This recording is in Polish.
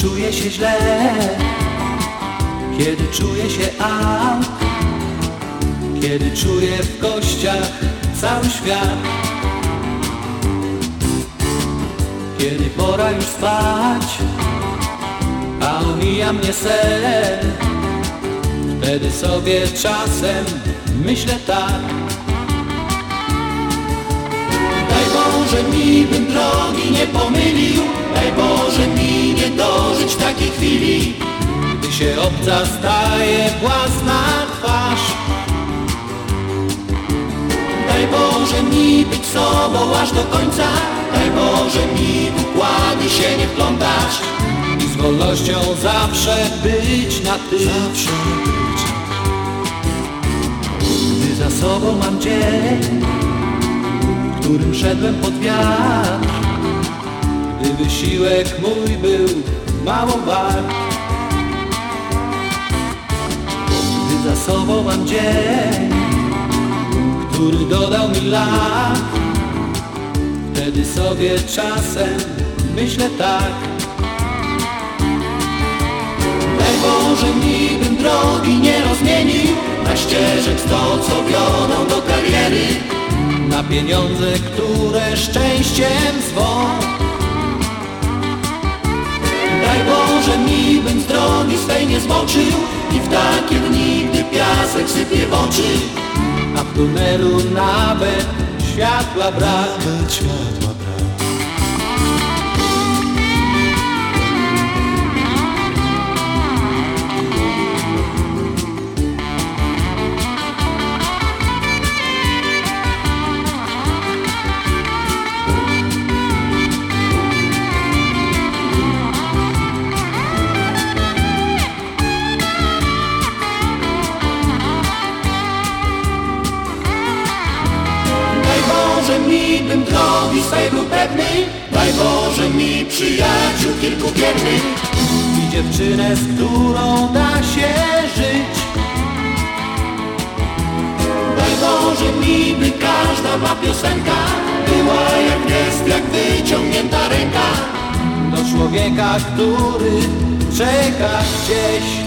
czuję się źle. Kiedy czuję się out Kiedy czuję w kościach cały świat. Kiedy pora już spać A omija mnie sen Wtedy sobie czasem myślę tak. Daj Boże mi bym drogi nie pomylił Daj Boże dożyć takiej chwili Gdy się obca staje własna twarz. Daj Boże mi być sobą aż do końca Daj Boże mi w układy się nie wplątać I z wolnością zawsze być na ty. Zawsze być. Gdy za sobą mam dzień którym szedłem pod wiatr Gdy wysiłek mój był mało wart. Gdy za sobą mam dzień Który dodał mi lat Wtedy sobie czasem myślę tak. Daj Boże bym drogi nie rozmienił Na ścieżek sto co wiodą do kariery. Na pieniądze, które szczęściem zwą nie zboczył I w takie dni, gdy piasek sypie w oczy. A w tunelu nawet światła brak. Nawet światła swej był pewny. Daj Boże mi przyjaciół kilku wiernych I dziewczynę, z którą da się żyć. Daj Boże mi by każda ma piosenka Była jak gest, jak wyciągnięta ręka. Do człowieka, który czeka gdzieś